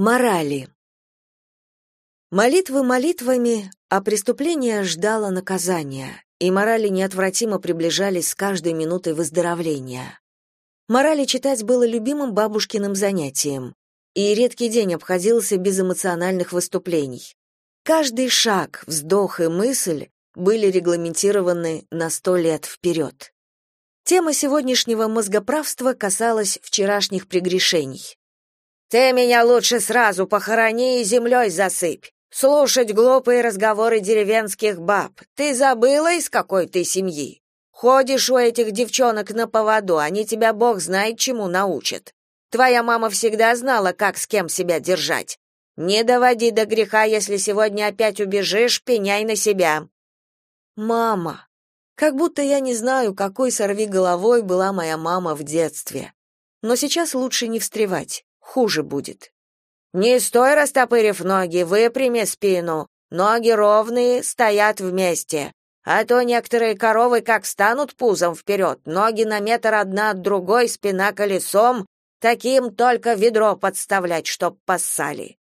Морали. Молитвы молитвами, а преступление ждало наказания, и морали неотвратимо приближались с каждой минутой выздоровления. Морали читать было любимым бабушкиным занятием, и редкий день обходился без эмоциональных выступлений. Каждый шаг, вздох и мысль были регламентированы на сто лет вперед. Тема сегодняшнего мозгоправства касалась вчерашних прегрешений. Ты меня лучше сразу похорони и землей засыпь. Слушать глупые разговоры деревенских баб. Ты забыла, из какой ты семьи? Ходишь у этих девчонок на поводу, они тебя бог знает чему научат. Твоя мама всегда знала, как с кем себя держать. Не доводи до греха, если сегодня опять убежишь, пеняй на себя. Мама. Как будто я не знаю, какой сорви головой была моя мама в детстве. Но сейчас лучше не встревать хуже будет. Не стой, растопырив ноги, выпрями спину. Ноги ровные, стоят вместе. А то некоторые коровы как станут пузом вперед, ноги на метр одна от другой, спина колесом, таким только ведро подставлять, чтоб поссали.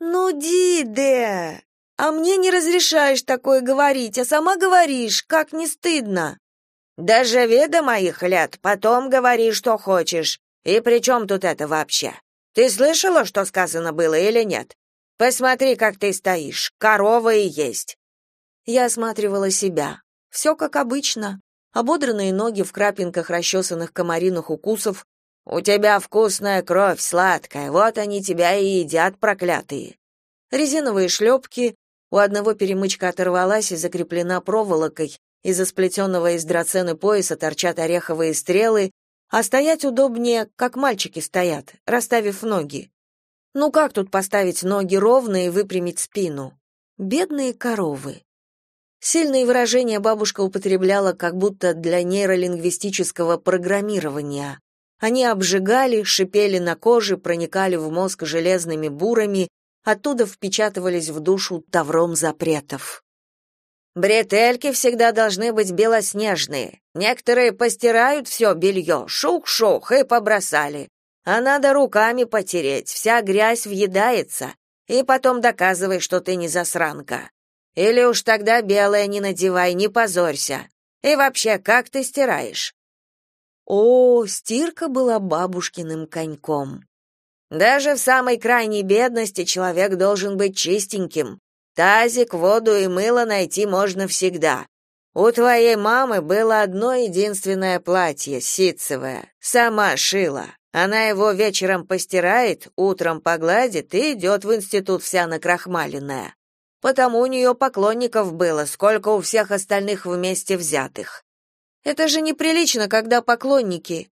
Ну, Диде, а мне не разрешаешь такое говорить, а сама говоришь, как не стыдно. Доживи до моих лет, потом говори, что хочешь. И при чем тут это вообще? Ты слышала, что сказано было или нет? Посмотри, как ты стоишь. Корова и есть. Я осматривала себя. Все как обычно. Ободранные ноги в крапинках расчесанных комариных укусов. У тебя вкусная кровь, сладкая. Вот они тебя и едят, проклятые. Резиновые шлепки. У одного перемычка оторвалась и закреплена проволокой. Из-за сплетенного из драцены пояса торчат ореховые стрелы, а стоять удобнее, как мальчики стоят, расставив ноги. Ну как тут поставить ноги ровно и выпрямить спину? Бедные коровы. Сильные выражения бабушка употребляла как будто для нейролингвистического программирования. Они обжигали, шипели на коже, проникали в мозг железными бурами, оттуда впечатывались в душу тавром запретов. Бретельки всегда должны быть белоснежные. Некоторые постирают все белье, шух-шух, и побросали. А надо руками потереть, вся грязь въедается. И потом доказывай, что ты не засранка. Или уж тогда белое не надевай, не позорься. И вообще, как ты стираешь? О, стирка была бабушкиным коньком. Даже в самой крайней бедности человек должен быть чистеньким, Тазик, воду и мыло найти можно всегда. У твоей мамы было одно единственное платье, ситцевое. Сама шила. Она его вечером постирает, утром погладит и идет в институт вся накрахмаленная. Потому у нее поклонников было, сколько у всех остальных вместе взятых. Это же неприлично, когда поклонники.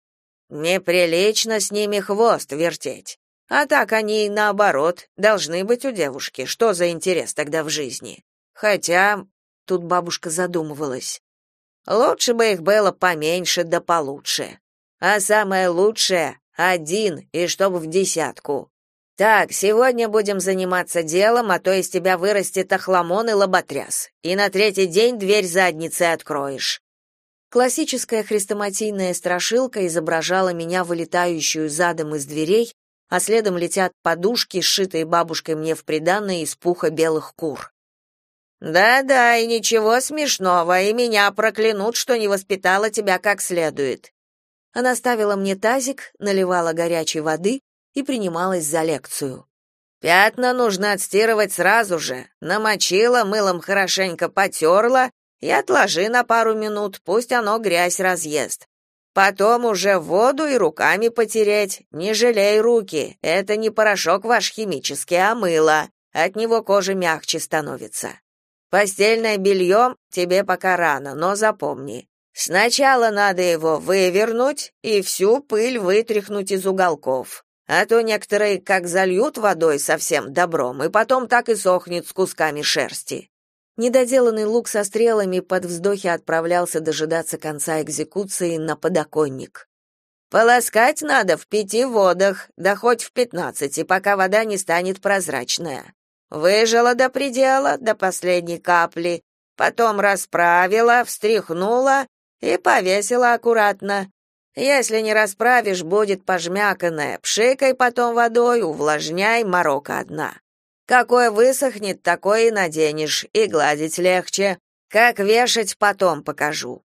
Неприлично с ними хвост вертеть. А так они, наоборот, должны быть у девушки. Что за интерес тогда в жизни? Хотя, тут бабушка задумывалась. Лучше бы их было поменьше да получше. А самое лучшее — один, и чтобы в десятку. Так, сегодня будем заниматься делом, а то из тебя вырастет охламон и лоботряс. И на третий день дверь задницы откроешь. Классическая хрестоматийная страшилка изображала меня вылетающую задом из дверей а следом летят подушки, сшитые бабушкой мне в приданое из пуха белых кур. Да-да, и ничего смешного, и меня проклянут, что не воспитала тебя как следует. Она ставила мне тазик, наливала горячей воды и принималась за лекцию. Пятна нужно отстирывать сразу же. Намочила, мылом хорошенько потерла и отложи на пару минут, пусть оно грязь разъест. Потом уже воду и руками потереть. Не жалей руки. Это не порошок ваш химический, а мыло. От него кожа мягче становится. Постельное белье тебе пока рано, но запомни. Сначала надо его вывернуть и всю пыль вытряхнуть из уголков. А то некоторые как зальют водой совсем добром, и потом так и сохнет с кусками шерсти. Недоделанный лук со стрелами под вздохи отправлялся дожидаться конца экзекуции на подоконник. Полоскать надо в пяти водах, да хоть в пятнадцати, пока вода не станет прозрачная. Выжала до предела, до последней капли, потом расправила, встряхнула и повесила аккуратно. Если не расправишь, будет пожмяканное. Пшикай потом водой, увлажняй, морока одна. Какое высохнет, такое и наденешь, и гладить легче. Как вешать, потом покажу.